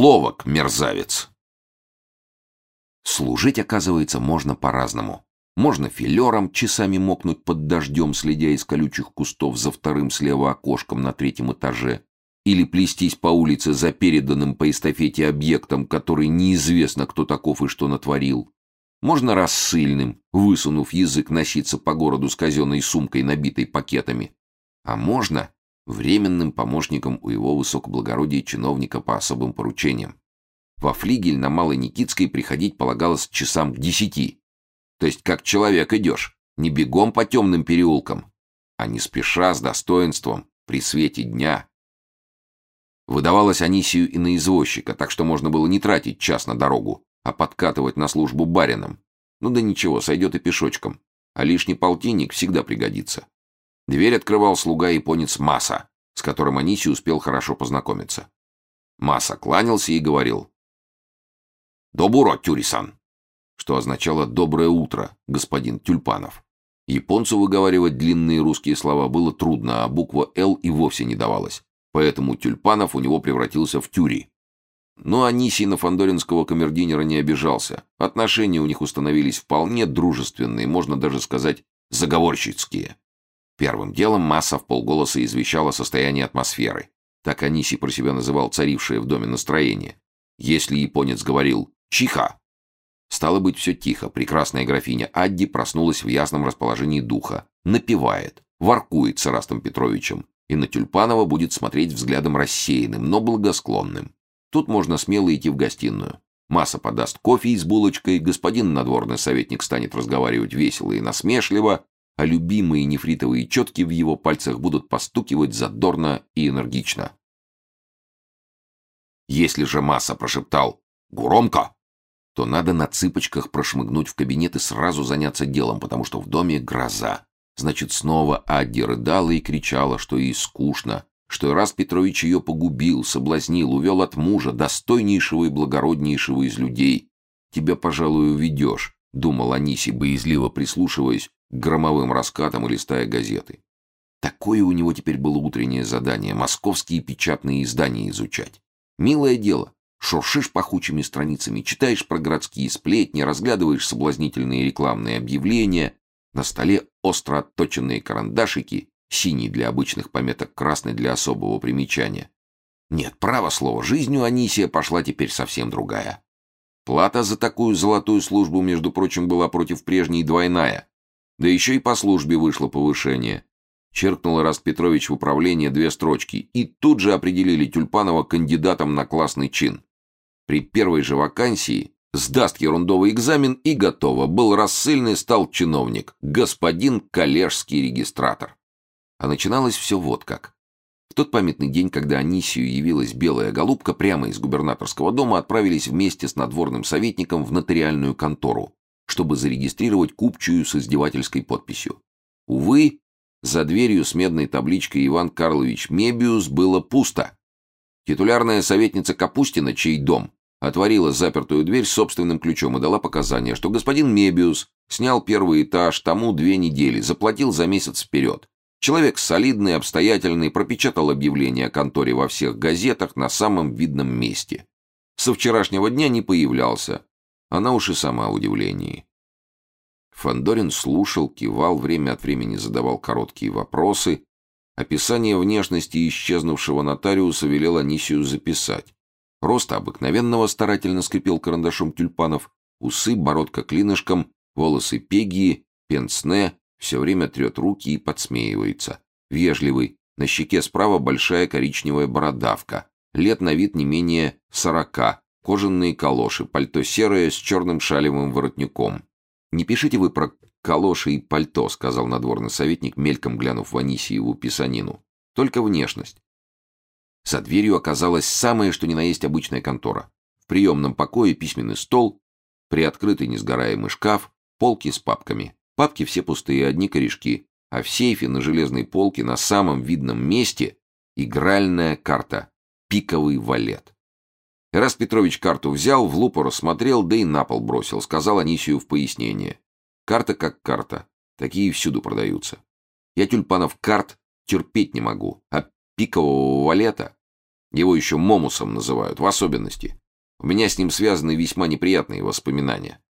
Ловок, мерзавец. Служить, оказывается, можно по-разному. Можно филером часами мокнуть под дождем, следя из колючих кустов за вторым слева окошком на третьем этаже, или плестись по улице за переданным по эстафете объектом, который неизвестно, кто таков и что натворил. Можно рассыльным, высунув язык, носиться по городу с казенной сумкой, набитой пакетами. А можно временным помощником у его высокоблагородия чиновника по особым поручениям. Во флигель на Малой Никитской приходить полагалось часам к десяти. То есть как человек идешь, не бегом по темным переулкам, а не спеша, с достоинством, при свете дня. Выдавалось Анисию и на извозчика, так что можно было не тратить час на дорогу, а подкатывать на службу баринам. Ну да ничего, сойдет и пешочком, а лишний полтинник всегда пригодится. Дверь открывал слуга японец Маса, с которым Аниси успел хорошо познакомиться. Маса кланялся и говорил «Добуро, Тюрисан», что означало «доброе утро, господин Тюльпанов». Японцу выговаривать длинные русские слова было трудно, а буква «Л» и вовсе не давалась, поэтому Тюльпанов у него превратился в Тюри. Но Анисий на фандоринского камердинера не обижался. Отношения у них установились вполне дружественные, можно даже сказать, заговорщицкие. Первым делом Масса в полголоса извещал о состоянии атмосферы. Так Аниси про себя называл царившее в доме настроение. Если японец говорил «чиха», стало быть все тихо, прекрасная графиня Адди проснулась в ясном расположении духа, напевает, воркует с Растом Петровичем, и на Тюльпанова будет смотреть взглядом рассеянным, но благосклонным. Тут можно смело идти в гостиную. Масса подаст кофе с булочкой, господин надворный советник станет разговаривать весело и насмешливо, а любимые нефритовые четки в его пальцах будут постукивать задорно и энергично. Если же Масса прошептал «Громко!», то надо на цыпочках прошмыгнуть в кабинет и сразу заняться делом, потому что в доме гроза. Значит, снова Адди рыдала и кричала, что ей скучно, что раз Петрович ее погубил, соблазнил, увел от мужа, достойнейшего и благороднейшего из людей. «Тебя, пожалуй, уведешь», — думал Аниси, боязливо прислушиваясь громовым раскатом и листая газеты. Такое у него теперь было утреннее задание — московские печатные издания изучать. Милое дело. Шуршишь пахучими страницами, читаешь про городские сплетни, разглядываешь соблазнительные рекламные объявления. На столе остро отточенные карандашики, синий для обычных пометок, красный для особого примечания. Нет, право слово, жизнь у Анисия пошла теперь совсем другая. Плата за такую золотую службу, между прочим, была против прежней двойная. Да еще и по службе вышло повышение. Черкнул Раст Петрович в управление две строчки, и тут же определили Тюльпанова кандидатом на классный чин. При первой же вакансии сдаст ерундовый экзамен и готово. Был рассыльный, стал чиновник. Господин коллежский регистратор. А начиналось все вот как. В тот памятный день, когда Анисию явилась белая голубка, прямо из губернаторского дома отправились вместе с надворным советником в нотариальную контору чтобы зарегистрировать купчую с издевательской подписью. Увы, за дверью с медной табличкой Иван Карлович Мебиус было пусто. Титулярная советница Капустина, чей дом, отворила запертую дверь собственным ключом и дала показания, что господин Мебиус снял первый этаж тому две недели, заплатил за месяц вперед. Человек солидный, обстоятельный, пропечатал объявление о конторе во всех газетах на самом видном месте. Со вчерашнего дня не появлялся, она уж и сама удивлении. Фандорин слушал, кивал, время от времени задавал короткие вопросы. Описание внешности исчезнувшего нотариуса велел Анисию записать. Роста обыкновенного старательно скрипел карандашом тюльпанов, усы, бородка клинышком, волосы пегии, пенсне, все время трет руки и подсмеивается. Вежливый, на щеке справа большая коричневая бородавка, лет на вид не менее сорока, кожаные калоши, пальто серое с черным шалевым воротником. «Не пишите вы про калоши и пальто», — сказал надворный советник, мельком глянув в Анисиеву писанину. «Только внешность». За дверью оказалась самая, что ни на есть обычная контора. В приемном покое письменный стол, приоткрытый несгораемый шкаф, полки с папками. Папки все пустые, одни корешки, а в сейфе на железной полке на самом видном месте игральная карта «Пиковый валет». Раз Петрович карту взял, в лупу рассмотрел, да и на пол бросил, сказал Анисию в пояснение. Карта как карта. Такие всюду продаются. Я тюльпанов карт терпеть не могу, а пикового валета Его еще Момусом называют, в особенности. У меня с ним связаны весьма неприятные воспоминания.